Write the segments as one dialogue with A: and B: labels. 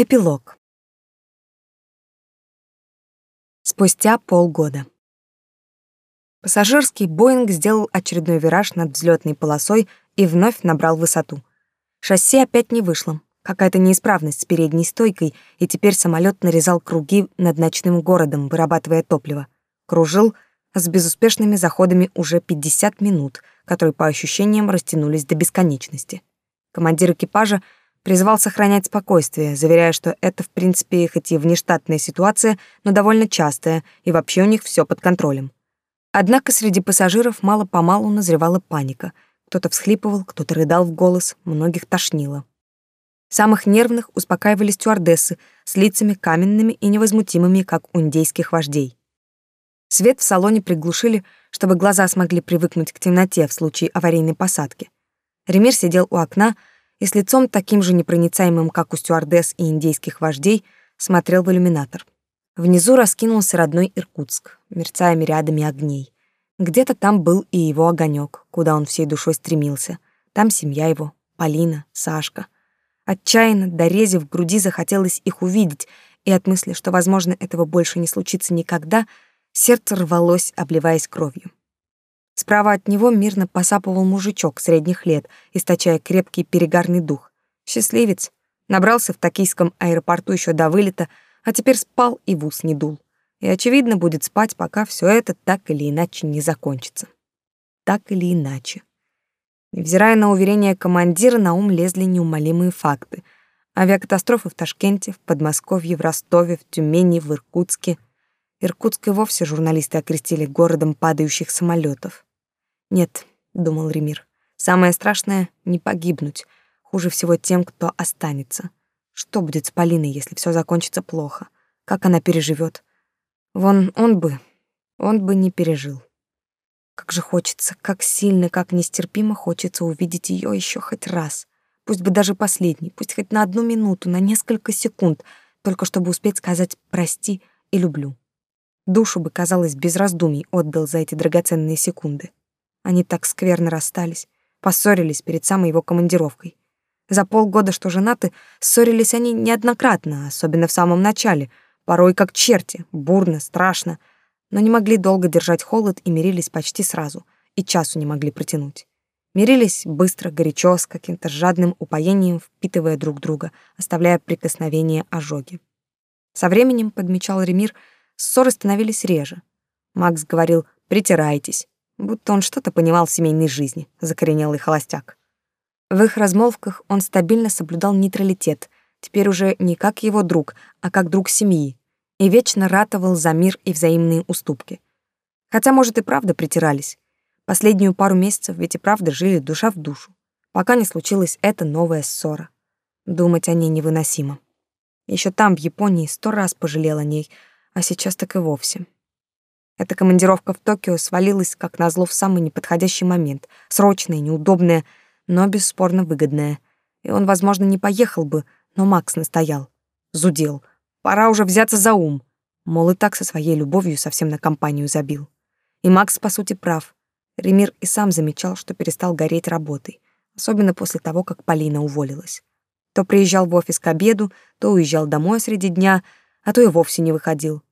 A: Эпилог. Спустя полгода. Пассажирский «Боинг» сделал очередной вираж над взлетной полосой и вновь набрал высоту. Шасси опять не вышло. Какая-то неисправность с передней стойкой, и теперь самолет нарезал круги над ночным городом, вырабатывая топливо. Кружил с безуспешными заходами уже 50 минут, которые, по ощущениям, растянулись до бесконечности. Командир экипажа — призвал сохранять спокойствие, заверяя, что это, в принципе, хоть и внештатная ситуация, но довольно частая, и вообще у них все под контролем. Однако среди пассажиров мало-помалу назревала паника. Кто-то всхлипывал, кто-то рыдал в голос, многих тошнило. Самых нервных успокаивали стюардессы с лицами каменными и невозмутимыми, как у индейских вождей. Свет в салоне приглушили, чтобы глаза смогли привыкнуть к темноте в случае аварийной посадки. Ремир сидел у окна, и с лицом таким же непроницаемым, как у стюардесс и индейских вождей, смотрел в иллюминатор. Внизу раскинулся родной Иркутск, мерцая рядами огней. Где-то там был и его огонек, куда он всей душой стремился. Там семья его, Полина, Сашка. Отчаянно, дорезив в груди, захотелось их увидеть, и от мысли, что, возможно, этого больше не случится никогда, сердце рвалось, обливаясь кровью. Справа от него мирно посапывал мужичок средних лет, источая крепкий перегарный дух. Счастливец. Набрался в токийском аэропорту еще до вылета, а теперь спал и в ус не дул. И, очевидно, будет спать, пока все это так или иначе не закончится. Так или иначе. Невзирая на уверения командира, на ум лезли неумолимые факты. Авиакатастрофы в Ташкенте, в Подмосковье, в Ростове, в Тюмени, в Иркутске. Иркутск и вовсе журналисты окрестили городом падающих самолетов. Нет, думал Ремир. Самое страшное не погибнуть. Хуже всего тем, кто останется. Что будет с Полиной, если все закончится плохо? Как она переживет? Вон он бы, он бы не пережил. Как же хочется, как сильно, как нестерпимо хочется увидеть ее еще хоть раз. Пусть бы даже последний, пусть хоть на одну минуту, на несколько секунд, только чтобы успеть сказать «прости» и «люблю». Душу бы, казалось, без раздумий отдал за эти драгоценные секунды. Они так скверно расстались, поссорились перед самой его командировкой. За полгода, что женаты, ссорились они неоднократно, особенно в самом начале, порой как черти, бурно, страшно, но не могли долго держать холод и мирились почти сразу, и часу не могли протянуть. Мирились быстро, горячо, с каким-то жадным упоением, впитывая друг друга, оставляя прикосновение ожоги. Со временем, подмечал Ремир, ссоры становились реже. Макс говорил «притирайтесь», будто он что-то понимал в семейной жизни, закоренелый холостяк. В их размолвках он стабильно соблюдал нейтралитет, теперь уже не как его друг, а как друг семьи, и вечно ратовал за мир и взаимные уступки. Хотя, может, и правда притирались. Последнюю пару месяцев ведь и правда жили душа в душу, пока не случилась эта новая ссора. Думать о ней невыносимо. Еще там, в Японии, сто раз пожалел о ней, а сейчас так и вовсе. Эта командировка в Токио свалилась, как назло, в самый неподходящий момент. Срочная, неудобная, но бесспорно выгодная. И он, возможно, не поехал бы, но Макс настоял. Зудел. Пора уже взяться за ум. Мол, и так со своей любовью совсем на компанию забил. И Макс, по сути, прав. Ремир и сам замечал, что перестал гореть работой, особенно после того, как Полина уволилась. То приезжал в офис к обеду, то уезжал домой среди дня, а то и вовсе не выходил.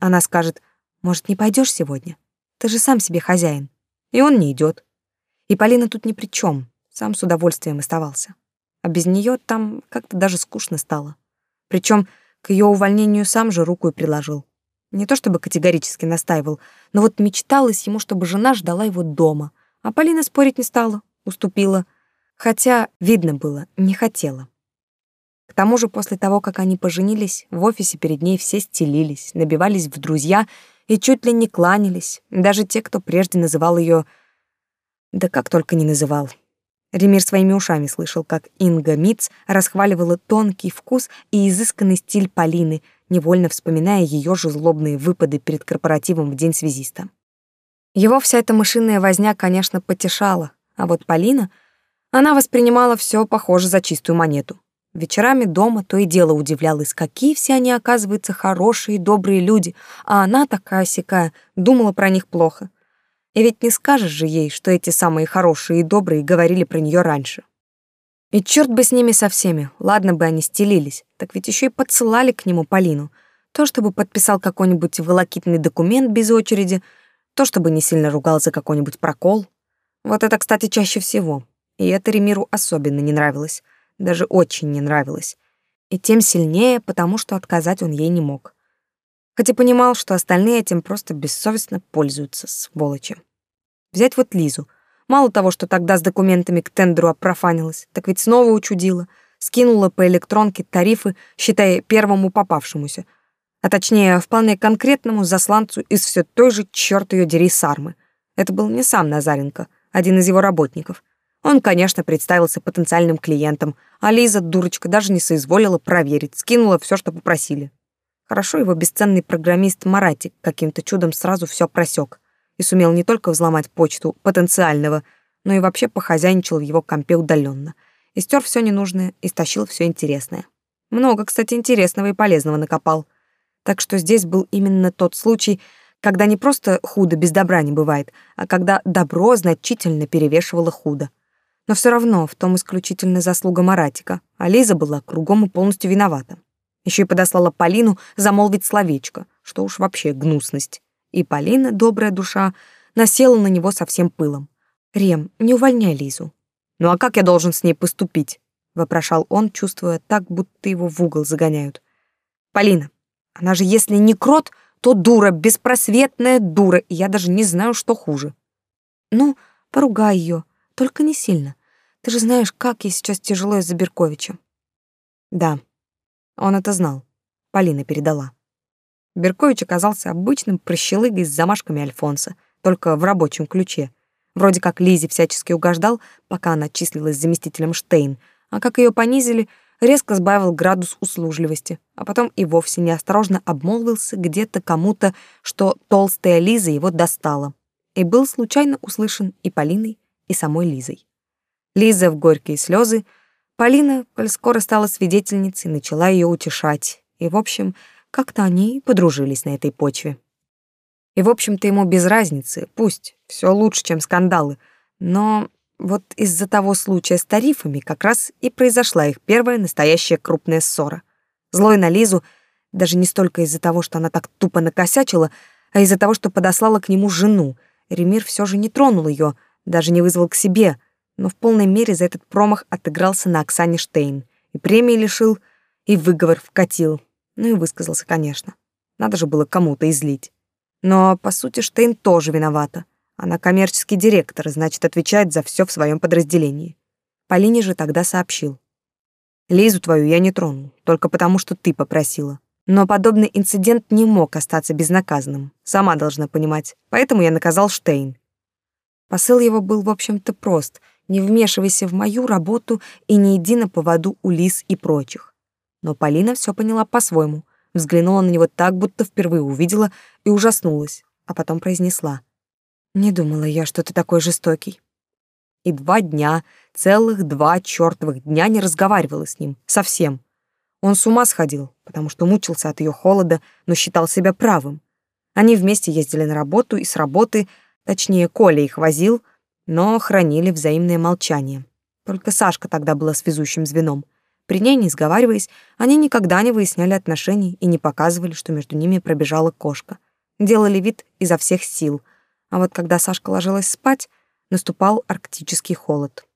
A: Она скажет — может, не пойдешь сегодня? Ты же сам себе хозяин. И он не идет. И Полина тут ни при чем. Сам с удовольствием оставался. А без нее там как-то даже скучно стало. Причем к ее увольнению сам же руку и приложил. Не то чтобы категорически настаивал, но вот мечталось ему, чтобы жена ждала его дома. А Полина спорить не стала, уступила. Хотя, видно было, не хотела. К тому же после того, как они поженились, в офисе перед ней все стелились, набивались в друзья — и чуть ли не кланялись, даже те, кто прежде называл ее... Да как только не называл. Ремир своими ушами слышал, как Инга Митц расхваливала тонкий вкус и изысканный стиль Полины, невольно вспоминая ее же злобные выпады перед корпоративом в день связиста. Его вся эта машинная возня, конечно, потешала, а вот Полина, она воспринимала все похоже за чистую монету. Вечерами дома то и дело удивлялась, какие все они, оказываются, хорошие и добрые люди, а она такая-сякая, думала про них плохо. И ведь не скажешь же ей, что эти самые хорошие и добрые говорили про нее раньше. И черт бы с ними со всеми, ладно бы они стелились, так ведь еще и подсылали к нему Полину. То, чтобы подписал какой-нибудь волокитный документ без очереди, то, чтобы не сильно ругал за какой-нибудь прокол. Вот это, кстати, чаще всего. И это Ремиру особенно не нравилось даже очень не нравилось. И тем сильнее, потому что отказать он ей не мог. Хотя понимал, что остальные этим просто бессовестно пользуются, сволочи. Взять вот Лизу. Мало того, что тогда с документами к тендеру опрофанилась, так ведь снова учудила, скинула по электронке тарифы, считая первому попавшемуся — а точнее, вполне конкретному засланцу из все той же черт ее дери Сармы. Это был не сам Назаренко, один из его работников. Он, конечно, представился потенциальным клиентом, а Лиза, дурочка, даже не соизволила проверить, скинула все, что попросили. Хорошо его бесценный программист Маратик каким-то чудом сразу все просек и сумел не только взломать почту потенциального, но и вообще похозяйничал в его компе удаленно. Истер все ненужное, истощил все интересное. Много, кстати, интересного и полезного накопал. Так что здесь был именно тот случай, когда не просто худо без добра не бывает, а когда добро значительно перевешивало худо. Но все равно в том исключительно заслуга Маратика, а Лиза была кругом и полностью виновата. Еще и подослала Полину замолвить словечко, что уж вообще гнусность. И Полина, добрая душа, насела на него со всем пылом. «Рем, не увольняй Лизу». «Ну а как я должен с ней поступить?» — вопрошал он, чувствуя так, будто его в угол загоняют. «Полина, она же если не крот, то дура, беспросветная дура, и я даже не знаю, что хуже». «Ну, поругай ее, только не сильно. Ты же знаешь, как ей сейчас тяжело из-за Берковича. Да, он это знал. Полина передала. Беркович оказался обычным прощелыгой с замашками Альфонса, только в рабочем ключе. Вроде как Лизе всячески угождал, пока она числилась заместителем Штейн, а как ее понизили, резко сбавил градус услужливости, а потом и вовсе неосторожно обмолвился где-то кому-то, что толстая Лиза его достала. И был случайно услышан и Полиной, и самой Лизой. Лиза в горькие слезы, Полина, коль скоро стала свидетельницей, начала ее утешать, и, в общем, как-то они подружились на этой почве. И, в общем-то, ему без разницы, пусть, все лучше, чем скандалы, но вот из-за того случая с тарифами как раз и произошла их первая настоящая крупная ссора. Злой на Лизу, даже не столько из-за того, что она так тупо накосячила, а из-за того, что подослала к нему жену. Ремир все же не тронул ее, даже не вызвал к себе, но в полной мере за этот промах отыгрался на Оксане Штейн. И премии лишил, и выговор вкатил. Ну и высказался, конечно. Надо же было кому-то излить. Но, по сути, Штейн тоже виновата. Она коммерческий директор, значит, отвечает за все в своем подразделении. Полине же тогда сообщил. «Лизу твою я не трону, только потому, что ты попросила. Но подобный инцидент не мог остаться безнаказанным, сама должна понимать. Поэтому я наказал Штейн. Посыл его был, в общем-то, прост. Не вмешивайся в мою работу и не иди на поводу у лис и прочих. Но Полина все поняла по-своему. Взглянула на него так, будто впервые увидела и ужаснулась, а потом произнесла. «Не думала я, что ты такой жестокий». И два дня, целых два чертовых дня не разговаривала с ним, совсем. Он с ума сходил, потому что мучился от ее холода, но считал себя правым. Они вместе ездили на работу и с работы — Точнее, Коля их возил, но хранили взаимное молчание. Только Сашка тогда была связующим звеном. При ней, не сговариваясь, они никогда не выясняли отношений и не показывали, что между ними пробежала кошка. Делали вид изо всех сил. А вот когда Сашка ложилась спать, наступал арктический холод.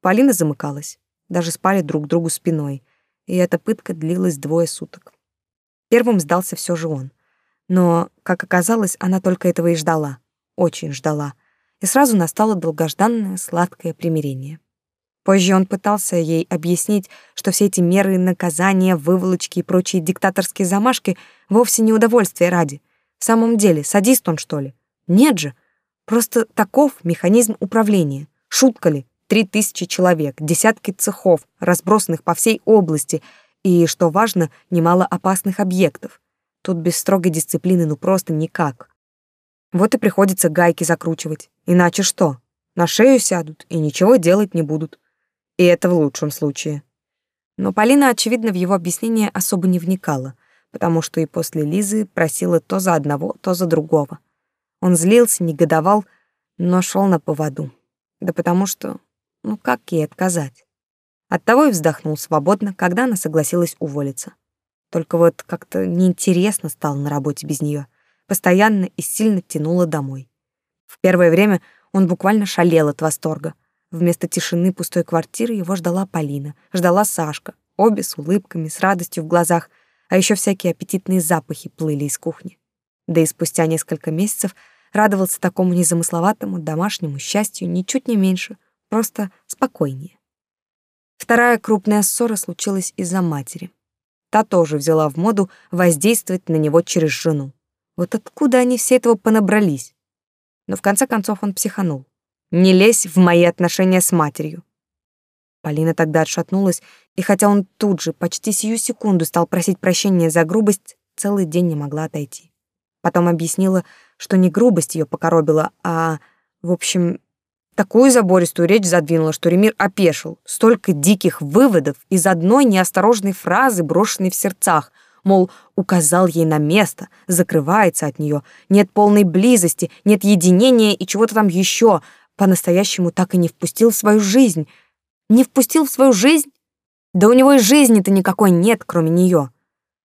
A: Полина замыкалась. Даже спали друг другу спиной. И эта пытка длилась двое суток. Первым сдался все же он. Но, как оказалось, она только этого и ждала очень ждала и сразу настало долгожданное сладкое примирение. Позже он пытался ей объяснить, что все эти меры наказания, выволочки и прочие диктаторские замашки вовсе не удовольствие ради. В самом деле, садист он, что ли? Нет же. Просто таков механизм управления. Шутка ли? Три тысячи человек, десятки цехов, разбросанных по всей области, и, что важно, немало опасных объектов. Тут без строгой дисциплины ну просто никак. Вот и приходится гайки закручивать. Иначе что? На шею сядут и ничего делать не будут. И это в лучшем случае. Но Полина, очевидно, в его объяснение особо не вникала, потому что и после Лизы просила то за одного, то за другого. Он злился, негодовал, но шел на поводу. Да потому что... Ну как ей отказать? Оттого и вздохнул свободно, когда она согласилась уволиться. Только вот как-то неинтересно стало на работе без нее постоянно и сильно тянуло домой. В первое время он буквально шалел от восторга. Вместо тишины пустой квартиры его ждала Полина, ждала Сашка, обе с улыбками, с радостью в глазах, а еще всякие аппетитные запахи плыли из кухни. Да и спустя несколько месяцев радовался такому незамысловатому домашнему счастью ничуть не меньше, просто спокойнее. Вторая крупная ссора случилась из-за матери. Та тоже взяла в моду воздействовать на него через жену. Вот откуда они все этого понабрались? Но в конце концов он психанул. «Не лезь в мои отношения с матерью». Полина тогда отшатнулась, и хотя он тут же, почти сию секунду, стал просить прощения за грубость, целый день не могла отойти. Потом объяснила, что не грубость ее покоробила, а, в общем, такую забористую речь задвинула, что Ремир опешил. Столько диких выводов из одной неосторожной фразы, брошенной в сердцах мол, указал ей на место, закрывается от нее, нет полной близости, нет единения и чего-то там еще, по-настоящему так и не впустил в свою жизнь. Не впустил в свою жизнь? Да у него и жизни-то никакой нет, кроме нее.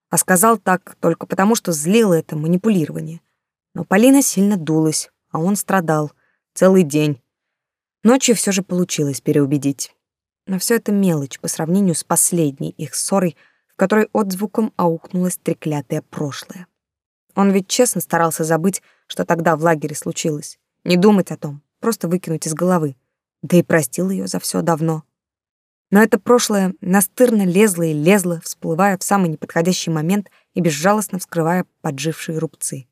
A: А сказал так только потому, что злило это манипулирование. Но Полина сильно дулась, а он страдал. Целый день. Ночью все же получилось переубедить. Но все это мелочь по сравнению с последней их ссорой в которой отзвуком аукнулось треклятое прошлое. Он ведь честно старался забыть, что тогда в лагере случилось. Не думать о том, просто выкинуть из головы. Да и простил ее за все давно. Но это прошлое настырно лезло и лезло, всплывая в самый неподходящий момент и безжалостно вскрывая поджившие рубцы.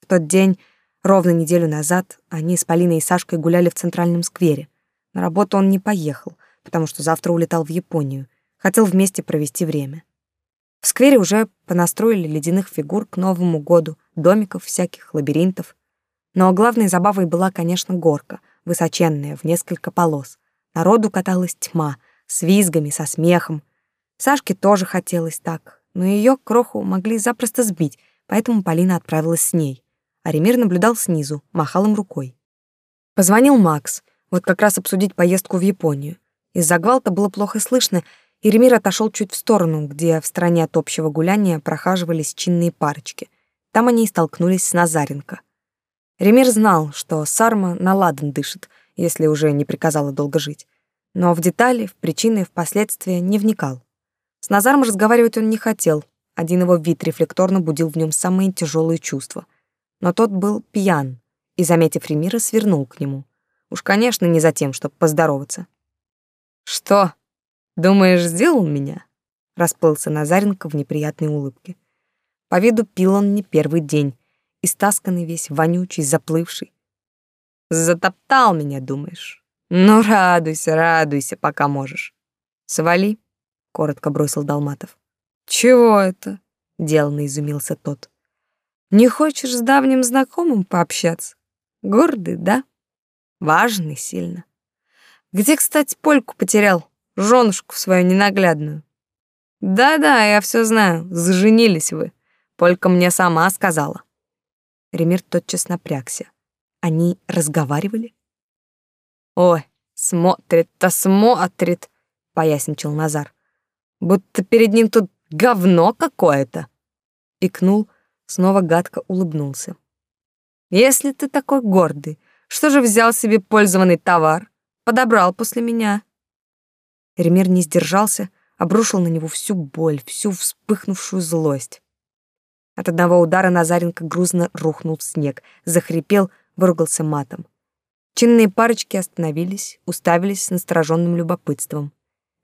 A: В тот день, ровно неделю назад, они с Полиной и Сашкой гуляли в центральном сквере. На работу он не поехал, потому что завтра улетал в Японию. Хотел вместе провести время. В сквере уже понастроили ледяных фигур к Новому году, домиков всяких, лабиринтов. Но главной забавой была, конечно, горка, высоченная, в несколько полос. Народу каталась тьма, с визгами, со смехом. Сашке тоже хотелось так, но ее кроху могли запросто сбить, поэтому Полина отправилась с ней. А Ремир наблюдал снизу, махал им рукой. Позвонил Макс, вот как раз обсудить поездку в Японию. Из-за гвалта было плохо слышно, Еремир отошел чуть в сторону, где в стороне от общего гуляния прохаживались чинные парочки. Там они и столкнулись с Назаренко. Ремир знал, что Сарма на ладан дышит, если уже не приказала долго жить. Но в детали, в причины, в последствия не вникал. С Назаром разговаривать он не хотел. Один его вид рефлекторно будил в нем самые тяжелые чувства. Но тот был пьян и, заметив Ремира, свернул к нему. Уж, конечно, не за тем, чтобы поздороваться. «Что?» Думаешь, сделал меня? Расплылся Назаренко в неприятной улыбке. По виду пил он не первый день, истасканный весь, вонючий, заплывший. Затоптал меня, думаешь? Ну, радуйся, радуйся, пока можешь. Свали, коротко бросил Долматов. Чего это? Деланно изумился тот. Не хочешь с давним знакомым пообщаться? Гордый, да? Важный сильно. Где, кстати, Польку потерял? женушку свою ненаглядную. Да-да, я все знаю, заженились вы. Полька мне сама сказала. Ремир тотчас напрягся. Они разговаривали? Ой, смотрит-то смотрит, поясничал Назар. Будто перед ним тут говно какое-то. Икнул, снова гадко улыбнулся. Если ты такой гордый, что же взял себе пользованный товар, подобрал после меня? Ремер не сдержался, обрушил на него всю боль, всю вспыхнувшую злость. От одного удара Назаренко грузно рухнул в снег, захрипел, выругался матом. Чинные парочки остановились, уставились с настороженным любопытством.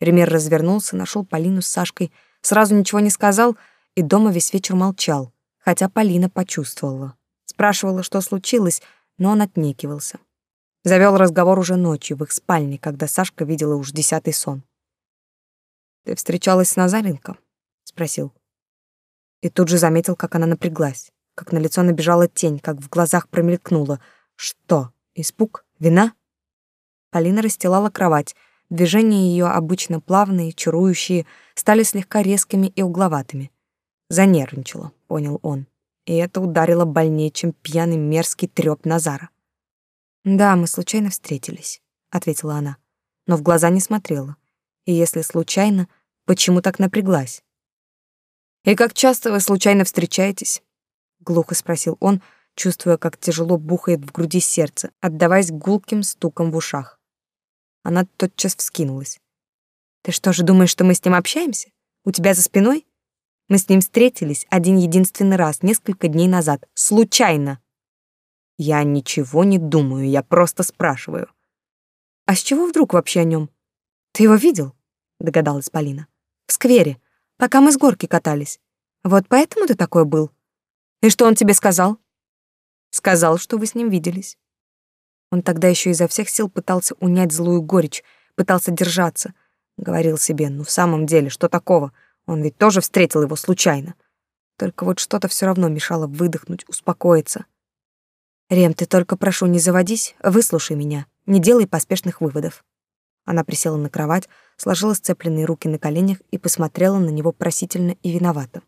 A: Ремер развернулся, нашел Полину с Сашкой, сразу ничего не сказал и дома весь вечер молчал, хотя Полина почувствовала. Спрашивала, что случилось, но он отнекивался. Завел разговор уже ночью в их спальне, когда Сашка видела уж десятый сон. «Ты встречалась с Назаренко?» — спросил. И тут же заметил, как она напряглась, как на лицо набежала тень, как в глазах промелькнула. «Что? Испуг? Вина?» Полина расстилала кровать. Движения ее, обычно плавные, чарующие, стали слегка резкими и угловатыми. Занервничала, понял он. И это ударило больнее, чем пьяный мерзкий трёп Назара. «Да, мы случайно встретились», — ответила она, но в глаза не смотрела. И если случайно, почему так напряглась? «И как часто вы случайно встречаетесь?» — глухо спросил он, чувствуя, как тяжело бухает в груди сердце, отдаваясь гулким стукам в ушах. Она тотчас вскинулась. «Ты что же думаешь, что мы с ним общаемся? У тебя за спиной?» Мы с ним встретились один единственный раз несколько дней назад, случайно. Я ничего не думаю, я просто спрашиваю. А с чего вдруг вообще о нем? Ты его видел? Догадалась Полина. В сквере, пока мы с горки катались. Вот поэтому ты такой был. И что он тебе сказал? Сказал, что вы с ним виделись. Он тогда еще изо всех сил пытался унять злую горечь, пытался держаться. Говорил себе, ну в самом деле, что такого? Он ведь тоже встретил его случайно. Только вот что-то все равно мешало выдохнуть, успокоиться. «Рем, ты только прошу, не заводись, выслушай меня, не делай поспешных выводов». Она присела на кровать, сложила сцепленные руки на коленях и посмотрела на него просительно и виновато.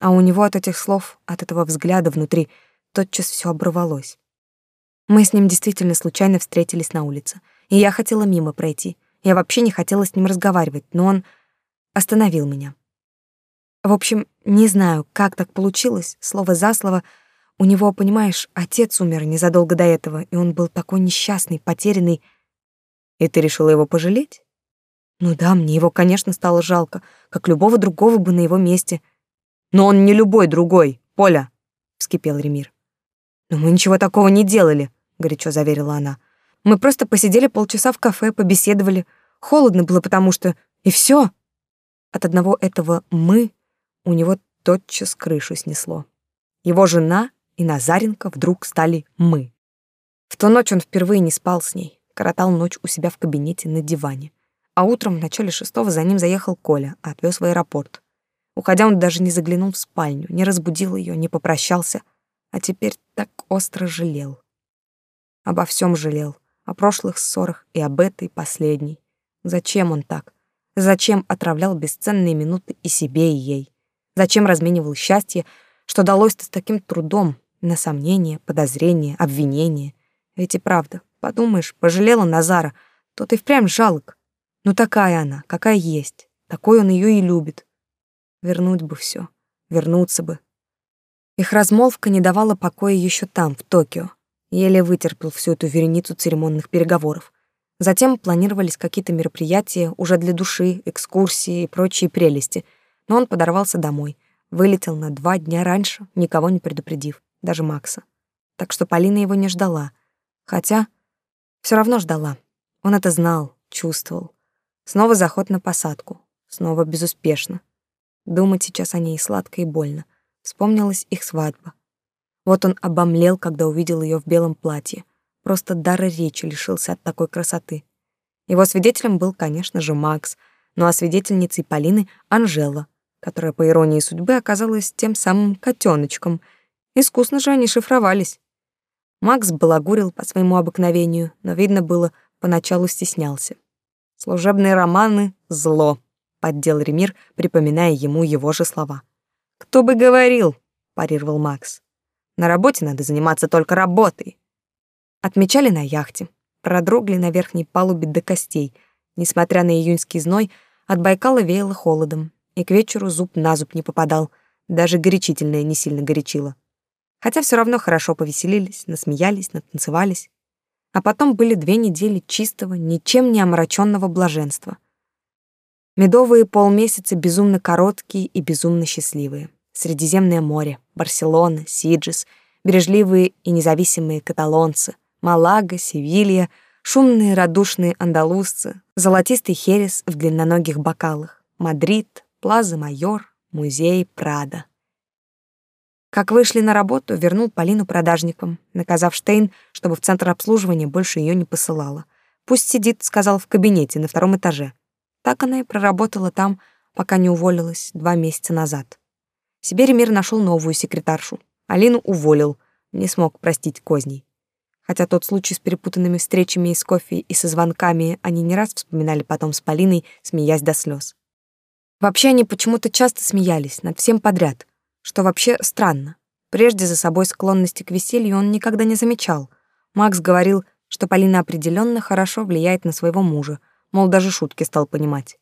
A: А у него от этих слов, от этого взгляда внутри тотчас все оборвалось. Мы с ним действительно случайно встретились на улице, и я хотела мимо пройти. Я вообще не хотела с ним разговаривать, но он остановил меня. В общем, не знаю, как так получилось, слово за слово — у него, понимаешь, отец умер незадолго до этого, и он был такой несчастный, потерянный. И ты решила его пожалеть? Ну да, мне его, конечно, стало жалко, как любого другого бы на его месте. Но он не любой другой, Поля, — вскипел Ремир. Но мы ничего такого не делали, — горячо заверила она. Мы просто посидели полчаса в кафе, побеседовали. Холодно было, потому что... И все. От одного этого «мы» у него тотчас крышу снесло. Его жена и Назаренко вдруг стали мы. В ту ночь он впервые не спал с ней, коротал ночь у себя в кабинете на диване. А утром в начале шестого за ним заехал Коля, а отвез в аэропорт. Уходя, он даже не заглянул в спальню, не разбудил ее, не попрощался, а теперь так остро жалел. Обо всем жалел, о прошлых ссорах и об этой последней. Зачем он так? Зачем отравлял бесценные минуты и себе, и ей? Зачем разменивал счастье, что далось-то с таким трудом, на сомнение, подозрение, обвинение. Ведь и правда, подумаешь, пожалела Назара, то ты впрямь жалок. Ну такая она, какая есть, такой он ее и любит. Вернуть бы все, вернуться бы. Их размолвка не давала покоя еще там, в Токио. Еле вытерпел всю эту вереницу церемонных переговоров. Затем планировались какие-то мероприятия уже для души, экскурсии и прочие прелести. Но он подорвался домой, вылетел на два дня раньше, никого не предупредив даже Макса. Так что Полина его не ждала. Хотя все равно ждала. Он это знал, чувствовал. Снова заход на посадку. Снова безуспешно. Думать сейчас о ней сладко и больно. Вспомнилась их свадьба. Вот он обомлел, когда увидел ее в белом платье. Просто дара речи лишился от такой красоты. Его свидетелем был, конечно же, Макс, ну а свидетельницей Полины — Анжела, которая, по иронии судьбы, оказалась тем самым котеночком — Искусно же они шифровались. Макс балагурил по своему обыкновению, но, видно было, поначалу стеснялся. «Служебные романы — зло», — поддел Ремир, припоминая ему его же слова. «Кто бы говорил?» — парировал Макс. «На работе надо заниматься только работой». Отмечали на яхте. Продрогли на верхней палубе до костей. Несмотря на июньский зной, от Байкала веяло холодом, и к вечеру зуб на зуб не попадал. Даже горячительное не сильно горячило. Хотя все равно хорошо повеселились, насмеялись, натанцевались. А потом были две недели чистого, ничем не омраченного блаженства. Медовые полмесяца безумно короткие и безумно счастливые. Средиземное море, Барселона, Сиджес, бережливые и независимые каталонцы, Малага, Севилья, шумные радушные андалузцы, золотистый херес в длинноногих бокалах, Мадрид, Плаза Майор, музей Прадо. Как вышли на работу, вернул Полину продажникам, наказав Штейн, чтобы в центр обслуживания больше ее не посылала. «Пусть сидит», — сказал, — «в кабинете на втором этаже». Так она и проработала там, пока не уволилась два месяца назад. Сибирь мир нашел новую секретаршу. Алину уволил, не смог простить Козней. Хотя тот случай с перепутанными встречами из кофе и со звонками они не раз вспоминали потом с Полиной, смеясь до слез. Вообще они почему-то часто смеялись над всем подряд — что вообще странно. Прежде за собой склонности к веселью он никогда не замечал. Макс говорил, что Полина определенно хорошо влияет на своего мужа, мол, даже шутки стал понимать.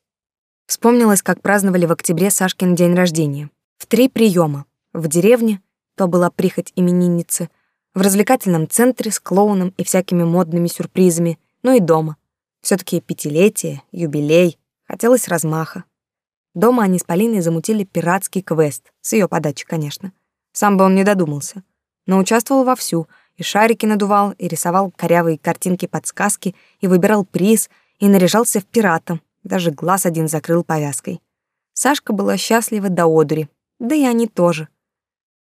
A: Вспомнилось, как праздновали в октябре Сашкин день рождения. В три приема. В деревне, то была прихоть именинницы, в развлекательном центре с клоуном и всякими модными сюрпризами, ну и дома. все таки пятилетие, юбилей, хотелось размаха. Дома они с Полиной замутили пиратский квест, с ее подачи, конечно. Сам бы он не додумался. Но участвовал вовсю, и шарики надувал, и рисовал корявые картинки-подсказки, и выбирал приз, и наряжался в пирата, даже глаз один закрыл повязкой. Сашка была счастлива до одури, да и они тоже.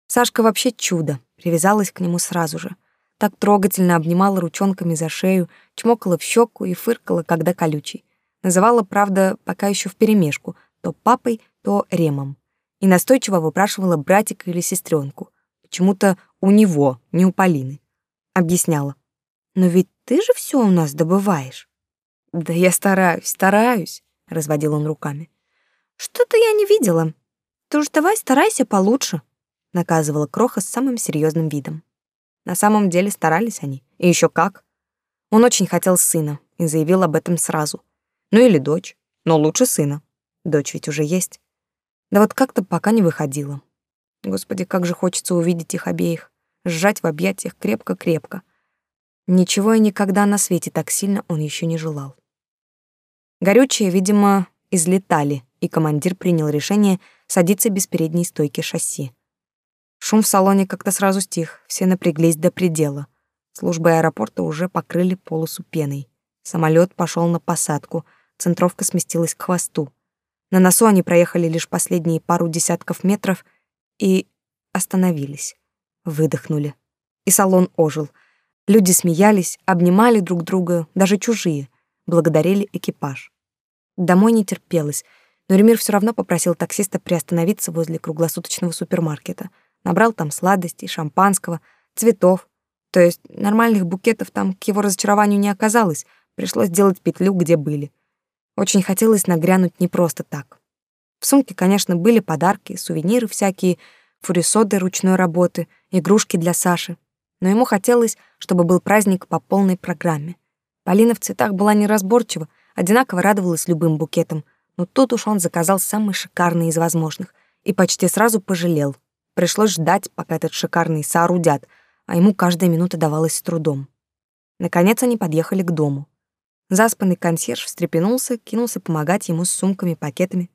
A: Сашка вообще чудо, привязалась к нему сразу же. Так трогательно обнимала ручонками за шею, чмокала в щеку и фыркала, когда колючий. Называла, правда, пока еще вперемешку, то папой, то Ремом, и настойчиво выпрашивала братика или сестренку. Почему-то у него, не у Полины. Объясняла. «Но ведь ты же все у нас добываешь». «Да я стараюсь, стараюсь», — разводил он руками. «Что-то я не видела. Ты уж давай старайся получше», — наказывала Кроха с самым серьезным видом. На самом деле старались они, и еще как. Он очень хотел сына и заявил об этом сразу. Ну или дочь, но лучше сына. Дочь ведь уже есть. Да вот как-то пока не выходила. Господи, как же хочется увидеть их обеих, сжать в объятиях крепко-крепко. Ничего и никогда на свете так сильно он еще не желал. Горючие, видимо, излетали, и командир принял решение садиться без передней стойки шасси. Шум в салоне как-то сразу стих, все напряглись до предела. Службы аэропорта уже покрыли полосу пеной. Самолет пошел на посадку, центровка сместилась к хвосту. На носу они проехали лишь последние пару десятков метров и остановились. Выдохнули. И салон ожил. Люди смеялись, обнимали друг друга, даже чужие. Благодарили экипаж. Домой не терпелось, но Ремир все равно попросил таксиста приостановиться возле круглосуточного супермаркета. Набрал там сладостей, шампанского, цветов. То есть нормальных букетов там к его разочарованию не оказалось. Пришлось делать петлю, где были — очень хотелось нагрянуть не просто так. В сумке, конечно, были подарки, сувениры всякие, фурисоды ручной работы, игрушки для Саши. Но ему хотелось, чтобы был праздник по полной программе. Полина в цветах была неразборчива, одинаково радовалась любым букетом, но тут уж он заказал самый шикарный из возможных и почти сразу пожалел. Пришлось ждать, пока этот шикарный соорудят, а ему каждая минута давалась с трудом. Наконец они подъехали к дому. Заспанный консьерж встрепенулся, кинулся помогать ему с сумками, пакетами.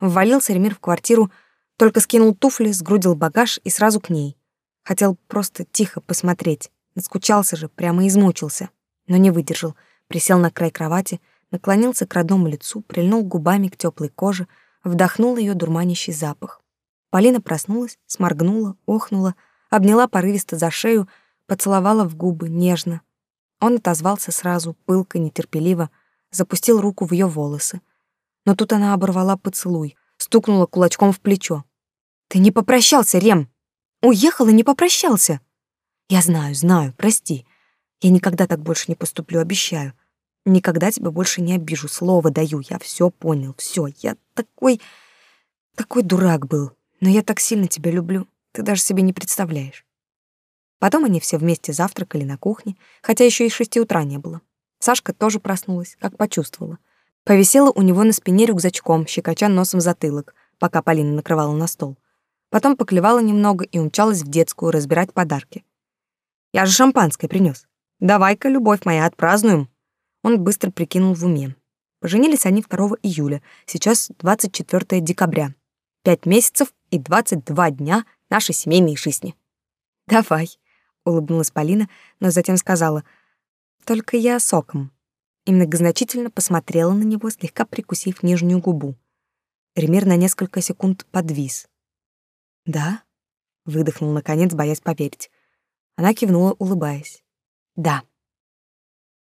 A: Ввалился Ремир в квартиру, только скинул туфли, сгрудил багаж и сразу к ней. Хотел просто тихо посмотреть. Наскучался же, прямо измучился. Но не выдержал. Присел на край кровати, наклонился к родному лицу, прильнул губами к теплой коже, вдохнул ее дурманящий запах. Полина проснулась, сморгнула, охнула, обняла порывисто за шею, поцеловала в губы нежно, он отозвался сразу, пылко, нетерпеливо, запустил руку в ее волосы. Но тут она оборвала поцелуй, стукнула кулачком в плечо. «Ты не попрощался, Рем! Уехал и не попрощался!» «Я знаю, знаю, прости. Я никогда так больше не поступлю, обещаю. Никогда тебя больше не обижу, слово даю. Я все понял, все. Я такой... такой дурак был. Но я так сильно тебя люблю. Ты даже себе не представляешь». Потом они все вместе завтракали на кухне, хотя еще и шести утра не было. Сашка тоже проснулась, как почувствовала. Повисела у него на спине рюкзачком, щекоча носом затылок, пока Полина накрывала на стол. Потом поклевала немного и умчалась в детскую разбирать подарки. «Я же шампанское принес. Давай-ка, любовь моя, отпразднуем!» Он быстро прикинул в уме. Поженились они 2 июля, сейчас 24 декабря. Пять месяцев и 22 дня нашей семейной жизни. «Давай!» улыбнулась Полина, но затем сказала: "Только я соком". И многозначительно посмотрела на него, слегка прикусив нижнюю губу. Ремир на несколько секунд подвис. "Да?" выдохнул наконец, боясь поверить. Она кивнула, улыбаясь. "Да".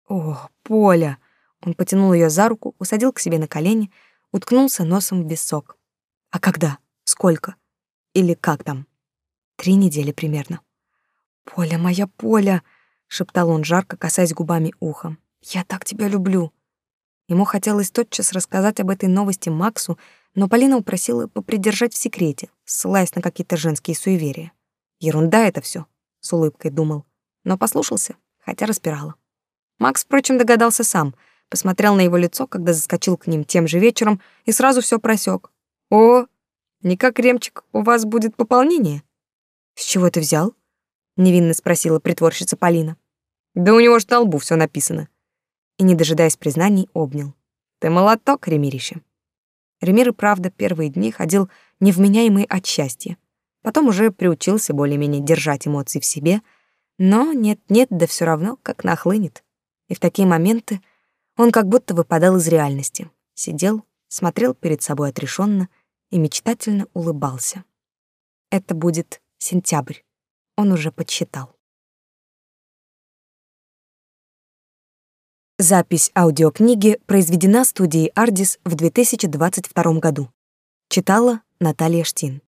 A: "О, Поля!" Он потянул ее за руку, усадил к себе на колени, уткнулся носом в висок. "А когда? Сколько? Или как там?" Три недели примерно. «Поля, моя Поля!» — шептал он жарко, касаясь губами уха. «Я так тебя люблю!» Ему хотелось тотчас рассказать об этой новости Максу, но Полина упросила попридержать в секрете, ссылаясь на какие-то женские суеверия. «Ерунда это все, с улыбкой думал, но послушался, хотя распирала. Макс, впрочем, догадался сам, посмотрел на его лицо, когда заскочил к ним тем же вечером, и сразу все просек. «О, не как Ремчик, у вас будет пополнение?» «С чего ты взял?» невинно спросила притворщица Полина. Да у него ж на лбу все написано. И не дожидаясь признаний, обнял. Ты молоток, Ремирище. Ремир и правда первые дни ходил невменяемый от счастья. Потом уже приучился более-менее держать эмоции в себе, но нет-нет, да все равно как нахлынет. И в такие моменты он как будто выпадал из реальности. Сидел, смотрел перед собой отрешенно и мечтательно улыбался. Это будет сентябрь. Он уже подсчитал. Запись аудиокниги произведена студией «Ардис» в 2022 году. Читала Наталья Штин.